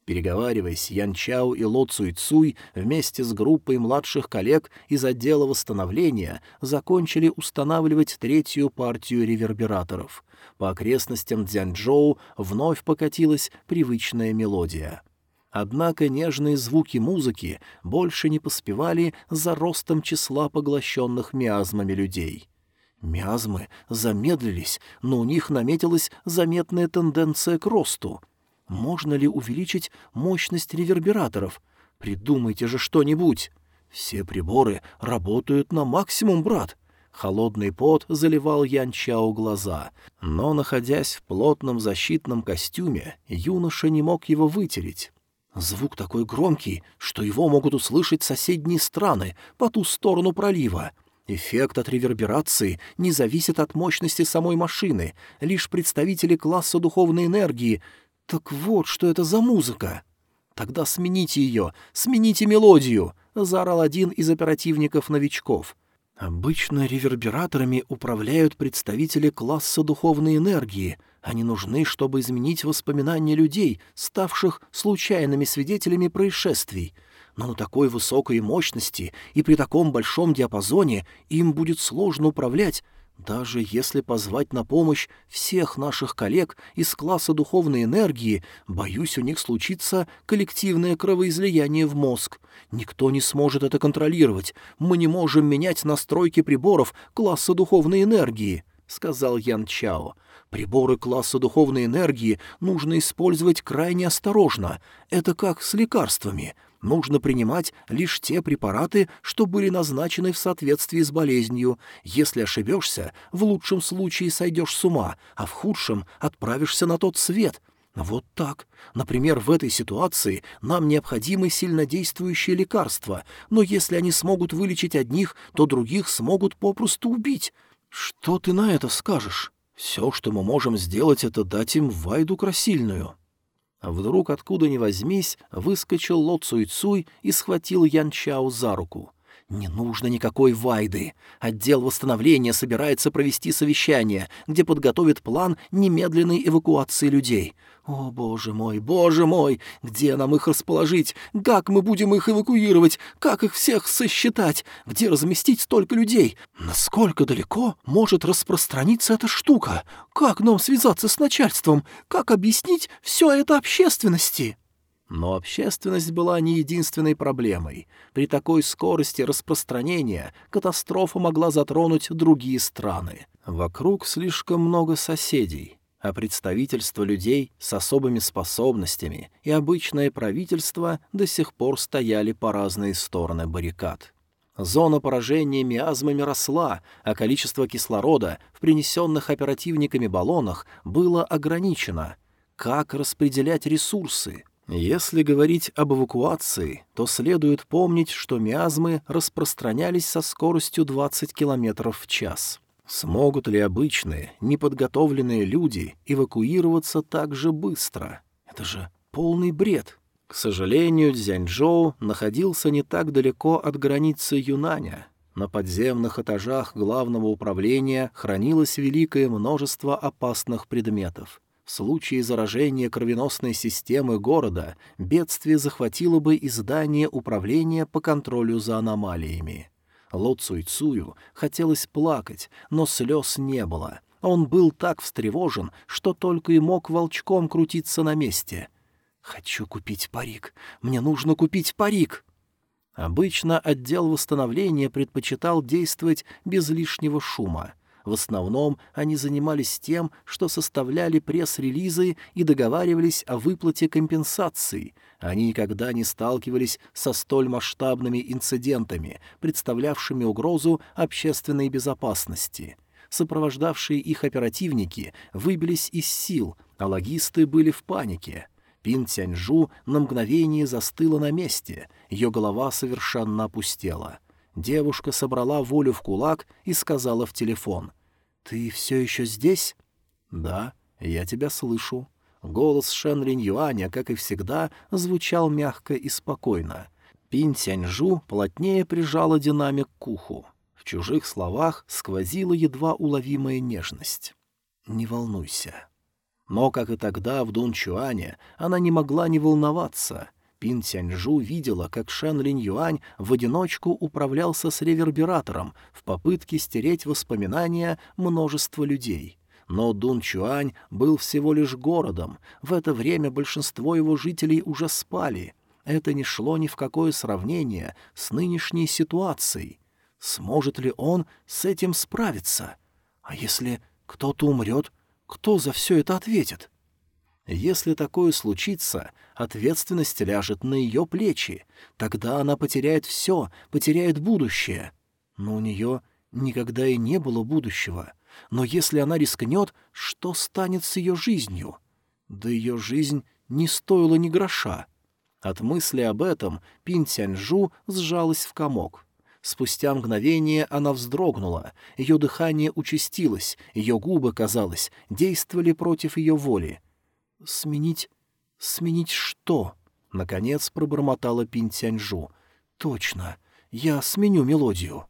Переговариваясь, Ян Чао и Ло Цуй Цуй вместе с группой младших коллег из отдела восстановления закончили устанавливать третью партию ревербераторов. По окрестностям Дзянчжоу вновь покатилась привычная мелодия. Однако нежные звуки музыки больше не поспевали за ростом числа поглощенных миазмами людей. Миазмы замедлились, но у них наметилась заметная тенденция к росту — можно ли увеличить мощность ревербераторов? Придумайте же что-нибудь. Все приборы работают на максимум, брат. Холодный пот заливал Ян Чао глаза, но, находясь в плотном защитном костюме, юноша не мог его вытереть. Звук такой громкий, что его могут услышать соседние страны по ту сторону пролива. Эффект от реверберации не зависит от мощности самой машины. Лишь представители класса духовной энергии «Так вот, что это за музыка!» «Тогда смените ее! Смените мелодию!» — заорал один из оперативников-новичков. «Обычно ревербераторами управляют представители класса духовной энергии. Они нужны, чтобы изменить воспоминания людей, ставших случайными свидетелями происшествий. Но на такой высокой мощности и при таком большом диапазоне им будет сложно управлять даже если позвать на помощь всех наших коллег из класса духовной энергии, боюсь, у них случится коллективное кровоизлияние в мозг. Никто не сможет это контролировать. Мы не можем менять настройки приборов класса духовной энергии», — сказал Ян Чао. «Приборы класса духовной энергии нужно использовать крайне осторожно. Это как с лекарствами. Нужно принимать лишь те препараты, что были назначены в соответствии с болезнью. Если ошибешься, в лучшем случае сойдешь с ума, а в худшем отправишься на тот свет. Вот так. Например, в этой ситуации нам необходимы сильнодействующие лекарства, но если они смогут вылечить одних, то других смогут попросту убить. Что ты на это скажешь? Все, что мы можем сделать, это дать им Вайду красильную. Вдруг, откуда ни возьмись, выскочил Ло Цуй Цуй и схватил Ян Чао за руку. «Не нужно никакой вайды. Отдел восстановления собирается провести совещание, где подготовит план немедленной эвакуации людей. О, боже мой, боже мой! Где нам их расположить? Как мы будем их эвакуировать? Как их всех сосчитать? Где разместить столько людей? Насколько далеко может распространиться эта штука? Как нам связаться с начальством? Как объяснить все это общественности?» Но общественность была не единственной проблемой. При такой скорости распространения катастрофа могла затронуть другие страны. Вокруг слишком много соседей, а представительство людей с особыми способностями и обычное правительство до сих пор стояли по разные стороны баррикад. Зона поражения миазмами росла, а количество кислорода в принесенных оперативниками баллонах было ограничено. Как распределять ресурсы? Если говорить об эвакуации, то следует помнить, что миазмы распространялись со скоростью 20 км в час. Смогут ли обычные, неподготовленные люди эвакуироваться так же быстро? Это же полный бред. К сожалению, Дзяньчжоу находился не так далеко от границы Юнаня. На подземных этажах главного управления хранилось великое множество опасных предметов. В случае заражения кровеносной системы города бедствие захватило бы и здание управления по контролю за аномалиями. Ло Цуйцую хотелось плакать, но слез не было. Он был так встревожен, что только и мог волчком крутиться на месте. «Хочу купить парик. Мне нужно купить парик!» Обычно отдел восстановления предпочитал действовать без лишнего шума — в основном они занимались тем, что составляли пресс-релизы и договаривались о выплате компенсаций. Они никогда не сталкивались со столь масштабными инцидентами, представлявшими угрозу общественной безопасности. Сопровождавшие их оперативники выбились из сил, а логисты были в панике. Пин Тяньжу на мгновение застыла на месте, ее голова совершенно опустела — Девушка собрала волю в кулак и сказала в телефон. «Ты все еще здесь?» «Да, я тебя слышу». Голос Шен Линь Юаня, как и всегда, звучал мягко и спокойно. Пин Тяньжу плотнее прижала динамик к уху. В чужих словах сквозила едва уловимая нежность. «Не волнуйся». Но, как и тогда в Дунчуане, она не могла не волноваться — Пин Тяньжу видела, как Шэн Линь Юань в одиночку управлялся с ревербератором в попытке стереть воспоминания множества людей. Но Дун Чуань был всего лишь городом, в это время большинство его жителей уже спали. Это не шло ни в какое сравнение с нынешней ситуацией. Сможет ли он с этим справиться? А если кто-то умрет, кто за все это ответит? Если такое случится, ответственность ляжет на ее плечи. Тогда она потеряет все, потеряет будущее. Но у нее никогда и не было будущего. Но если она рискнет, что станет с ее жизнью? Да ее жизнь не стоила ни гроша. От мысли об этом Пин Тяньжу сжалась в комок. Спустя мгновение она вздрогнула, ее дыхание участилось, ее губы, казалось, действовали против ее воли — «Сменить... сменить что?» — наконец пробормотала Пинтяньжу. «Точно, я сменю мелодию».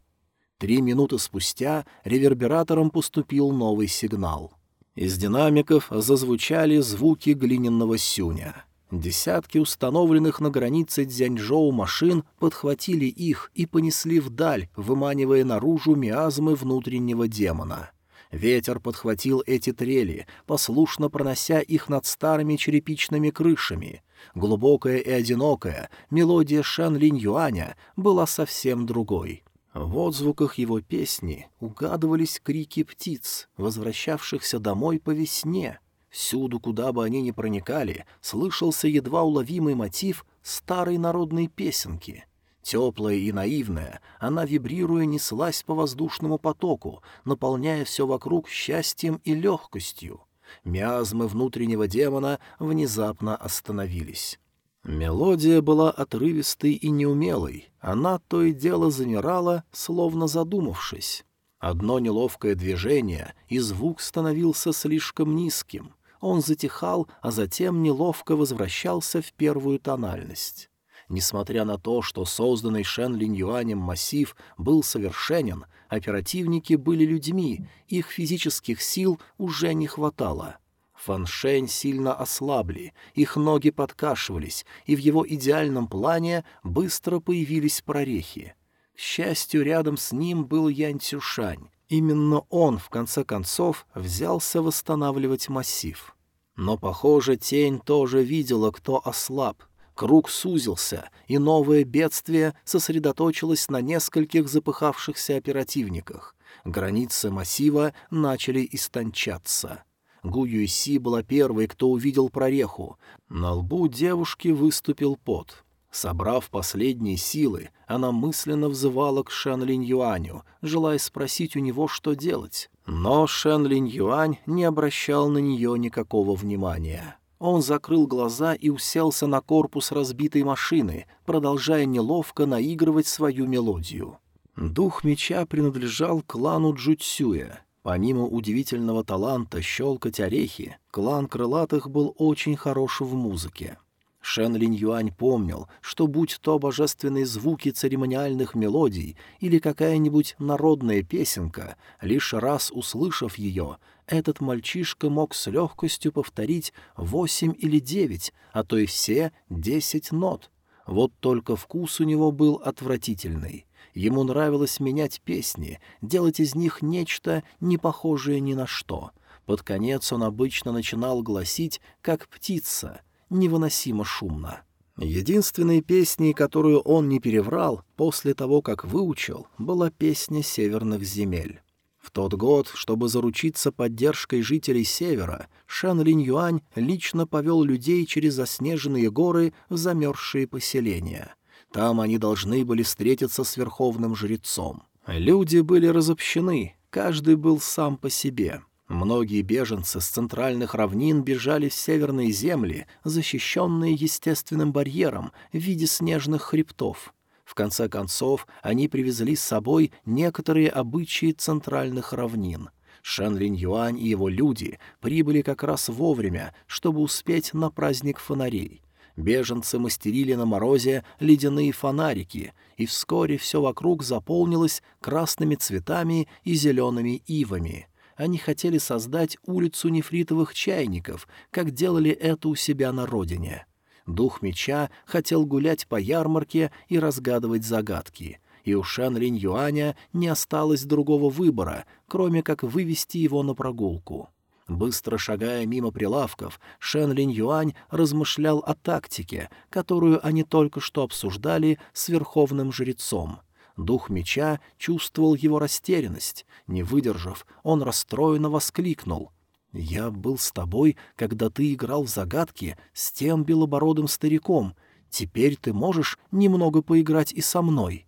Три минуты спустя ревербератором поступил новый сигнал. Из динамиков зазвучали звуки глиняного сюня. Десятки установленных на границе Дзяньжоу машин подхватили их и понесли вдаль, выманивая наружу миазмы внутреннего демона. Ветер подхватил эти трели, послушно пронося их над старыми черепичными крышами. Глубокая и одинокая мелодия Шан Линь Юаня была совсем другой. В отзвуках его песни угадывались крики птиц, возвращавшихся домой по весне. Всюду, куда бы они ни проникали, слышался едва уловимый мотив старой народной песенки. Теплая и наивная, она, вибрируя, неслась по воздушному потоку, наполняя все вокруг счастьем и легкостью. Миазмы внутреннего демона внезапно остановились. Мелодия была отрывистой и неумелой, она то и дело замирала, словно задумавшись. Одно неловкое движение, и звук становился слишком низким. Он затихал, а затем неловко возвращался в первую тональность. Несмотря на то, что созданный Шен Линь Юанем массив был совершенен, оперативники были людьми, их физических сил уже не хватало. Фаншень сильно ослабли, их ноги подкашивались, и в его идеальном плане быстро появились прорехи. К счастью, рядом с ним был Янь Цюшань. Именно он, в конце концов, взялся восстанавливать массив. Но, похоже, тень тоже видела, кто ослаб. Круг сузился, и новое бедствие сосредоточилось на нескольких запыхавшихся оперативниках. Границы массива начали истончаться. Гу Юйси была первой, кто увидел прореху. На лбу девушки выступил пот. Собрав последние силы, она мысленно взывала к Шэн Линь Юаню, желая спросить у него, что делать. Но Шэн Линь Юань не обращал на нее никакого внимания. Он закрыл глаза и уселся на корпус разбитой машины, продолжая неловко наигрывать свою мелодию. Дух меча принадлежал клану Джуцюя. Помимо удивительного таланта щелкать орехи, клан крылатых был очень хорош в музыке. Шен Линь Юань помнил, что будь то божественные звуки церемониальных мелодий или какая-нибудь народная песенка, лишь раз услышав ее, этот мальчишка мог с легкостью повторить восемь или девять, а то и все десять нот. Вот только вкус у него был отвратительный. Ему нравилось менять песни, делать из них нечто, не похожее ни на что. Под конец он обычно начинал гласить, как птица, невыносимо шумно. Единственной песней, которую он не переврал после того, как выучил, была песня северных земель. В тот год, чтобы заручиться поддержкой жителей Севера, Шан Линь Юань лично повел людей через заснеженные горы в замерзшие поселения — там они должны были встретиться с верховным жрецом. Люди были разобщены, каждый был сам по себе. Многие беженцы с центральных равнин бежали в северные земли, защищенные естественным барьером в виде снежных хребтов. В конце концов, они привезли с собой некоторые обычаи центральных равнин. Шэн Линь Юань и его люди прибыли как раз вовремя, чтобы успеть на праздник фонарей. Беженцы мастерили на морозе ледяные фонарики, и вскоре все вокруг заполнилось красными цветами и зелеными ивами. Они хотели создать улицу нефритовых чайников, как делали это у себя на родине. Дух меча хотел гулять по ярмарке и разгадывать загадки, и у Шан Линь Юаня не осталось другого выбора, кроме как вывести его на прогулку. Быстро шагая мимо прилавков, Шен Линь Юань размышлял о тактике, которую они только что обсуждали с верховным жрецом. Дух меча чувствовал его растерянность. Не выдержав, он расстроенно воскликнул. «Я был с тобой, когда ты играл в загадки с тем белобородым стариком. Теперь ты можешь немного поиграть и со мной».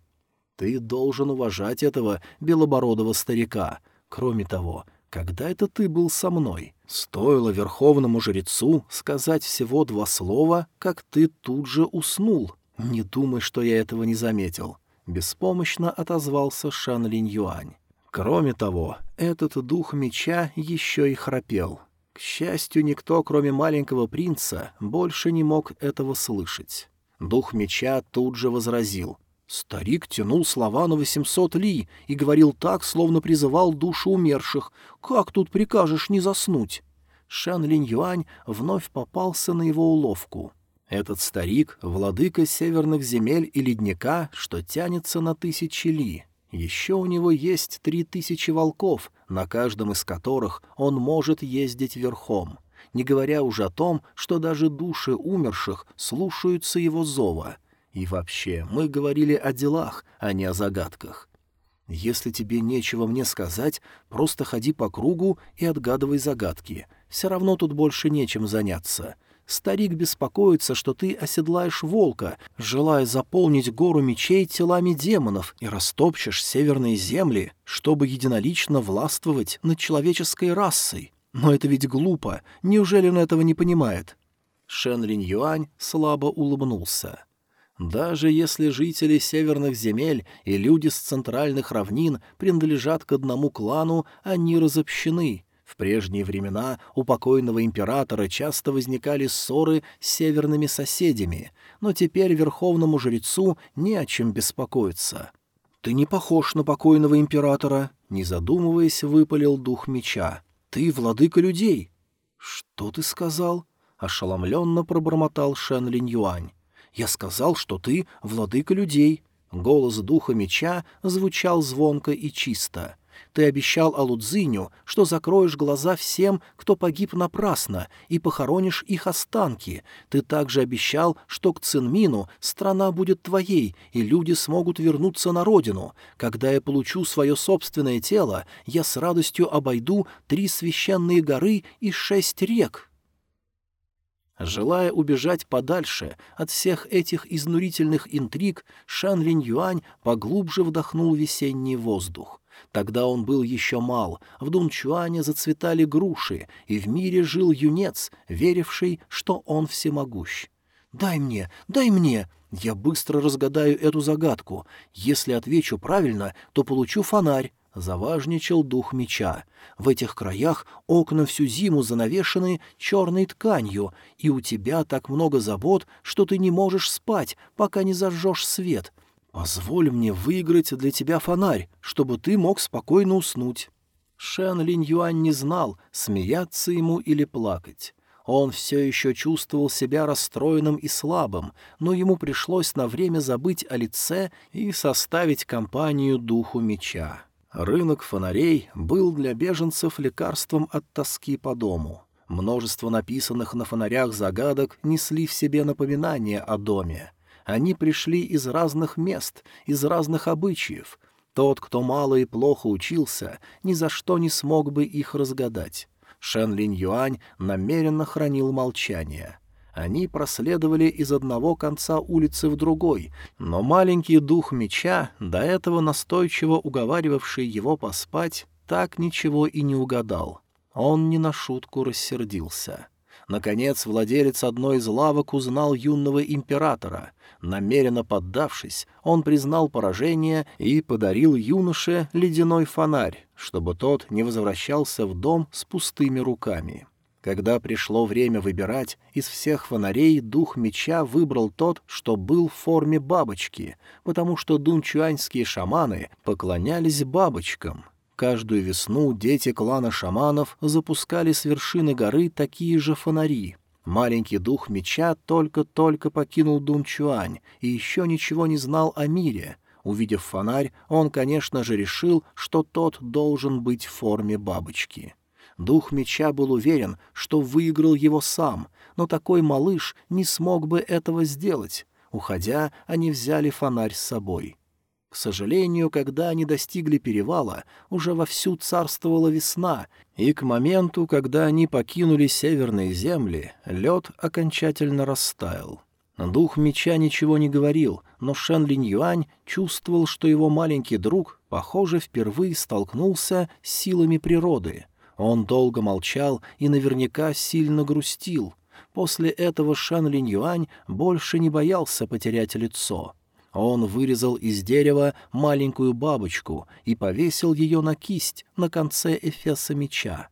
«Ты должен уважать этого белобородого старика. Кроме того, когда это ты был со мной? Стоило верховному жрецу сказать всего два слова, как ты тут же уснул. Не думай, что я этого не заметил. Беспомощно отозвался Шан Линь Юань. Кроме того, этот дух меча еще и храпел. К счастью, никто, кроме маленького принца, больше не мог этого слышать. Дух меча тут же возразил. Старик тянул слова на восемьсот ли и говорил так, словно призывал душу умерших. «Как тут прикажешь не заснуть?» Шэн Линь Юань вновь попался на его уловку. Этот старик — владыка северных земель и ледника, что тянется на тысячи ли. Еще у него есть три тысячи волков, на каждом из которых он может ездить верхом, не говоря уже о том, что даже души умерших слушаются его зова — и вообще, мы говорили о делах, а не о загадках. Если тебе нечего мне сказать, просто ходи по кругу и отгадывай загадки. Все равно тут больше нечем заняться. Старик беспокоится, что ты оседлаешь волка, желая заполнить гору мечей телами демонов и растопчешь северные земли, чтобы единолично властвовать над человеческой расой. Но это ведь глупо. Неужели он этого не понимает? Шен Линь Юань слабо улыбнулся. Даже если жители северных земель и люди с центральных равнин принадлежат к одному клану, они разобщены. В прежние времена у покойного императора часто возникали ссоры с северными соседями, но теперь верховному жрецу не о чем беспокоиться. «Ты не похож на покойного императора», — не задумываясь, выпалил дух меча. «Ты владыка людей». «Что ты сказал?» — ошеломленно пробормотал Шен Линь Юань. «Я сказал, что ты владыка людей». Голос духа меча звучал звонко и чисто. Ты обещал Алудзиню, что закроешь глаза всем, кто погиб напрасно, и похоронишь их останки. Ты также обещал, что к Цинмину страна будет твоей, и люди смогут вернуться на родину. Когда я получу свое собственное тело, я с радостью обойду три священные горы и шесть рек». Желая убежать подальше от всех этих изнурительных интриг, Шан Линь Юань поглубже вдохнул весенний воздух. Тогда он был еще мал, в Дунчуане зацветали груши, и в мире жил юнец, веривший, что он всемогущ. «Дай мне, дай мне! Я быстро разгадаю эту загадку. Если отвечу правильно, то получу фонарь», — заважничал дух меча. «В этих краях окна всю зиму занавешены черной тканью, и у тебя так много забот, что ты не можешь спать, пока не зажжешь свет. «Позволь мне выиграть для тебя фонарь, чтобы ты мог спокойно уснуть». Шен Линь Юань не знал, смеяться ему или плакать. Он все еще чувствовал себя расстроенным и слабым, но ему пришлось на время забыть о лице и составить компанию духу меча. Рынок фонарей был для беженцев лекарством от тоски по дому. Множество написанных на фонарях загадок несли в себе напоминания о доме. Они пришли из разных мест, из разных обычаев. Тот, кто мало и плохо учился, ни за что не смог бы их разгадать. Шен Линь Юань намеренно хранил молчание. Они проследовали из одного конца улицы в другой, но маленький дух меча, до этого настойчиво уговаривавший его поспать, так ничего и не угадал. Он не на шутку рассердился. Наконец, владелец одной из лавок узнал юного императора. Намеренно поддавшись, он признал поражение и подарил юноше ледяной фонарь, чтобы тот не возвращался в дом с пустыми руками. Когда пришло время выбирать, из всех фонарей дух меча выбрал тот, что был в форме бабочки, потому что дунчуаньские шаманы поклонялись бабочкам. Каждую весну дети клана шаманов запускали с вершины горы такие же фонари — Маленький дух меча только-только покинул Дунчуань и еще ничего не знал о мире. Увидев фонарь, он, конечно же, решил, что тот должен быть в форме бабочки. Дух меча был уверен, что выиграл его сам, но такой малыш не смог бы этого сделать. Уходя, они взяли фонарь с собой. К сожалению, когда они достигли перевала, уже вовсю царствовала весна, и к моменту, когда они покинули северные земли, лед окончательно растаял. Дух меча ничего не говорил, но Шен Линь Юань чувствовал, что его маленький друг, похоже, впервые столкнулся с силами природы. Он долго молчал и наверняка сильно грустил. После этого Шен Линь Юань больше не боялся потерять лицо — он вырезал из дерева маленькую бабочку и повесил ее на кисть на конце эфеса меча.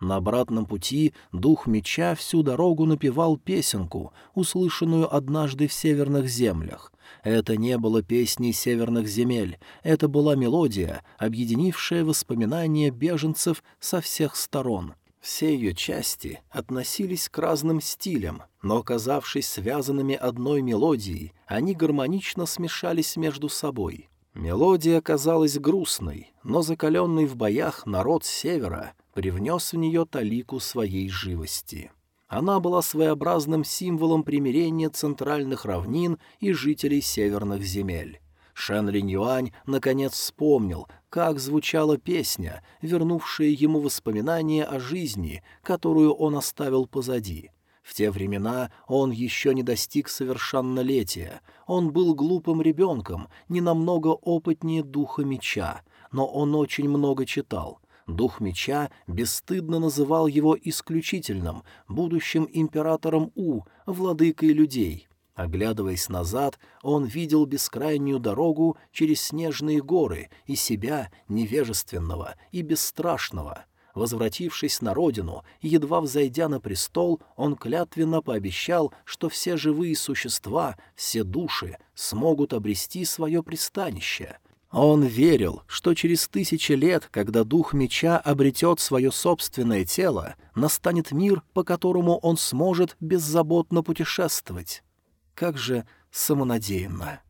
На обратном пути дух меча всю дорогу напевал песенку, услышанную однажды в северных землях. Это не было песней северных земель, это была мелодия, объединившая воспоминания беженцев со всех сторон — все ее части относились к разным стилям, но, оказавшись связанными одной мелодией, они гармонично смешались между собой. Мелодия казалась грустной, но закаленный в боях народ Севера привнес в нее талику своей живости. Она была своеобразным символом примирения центральных равнин и жителей северных земель. Шэн Линь Юань наконец вспомнил, как звучала песня, вернувшая ему воспоминания о жизни, которую он оставил позади. В те времена он еще не достиг совершеннолетия. Он был глупым ребенком, не намного опытнее духа меча, но он очень много читал. Дух меча бесстыдно называл его исключительным, будущим императором У, владыкой людей. Оглядываясь назад, он видел бескрайнюю дорогу через снежные горы и себя, невежественного и бесстрашного. Возвратившись на родину, едва взойдя на престол, он клятвенно пообещал, что все живые существа, все души смогут обрести свое пристанище. Он верил, что через тысячи лет, когда дух меча обретет свое собственное тело, настанет мир, по которому он сможет беззаботно путешествовать. Как же самонадеянно.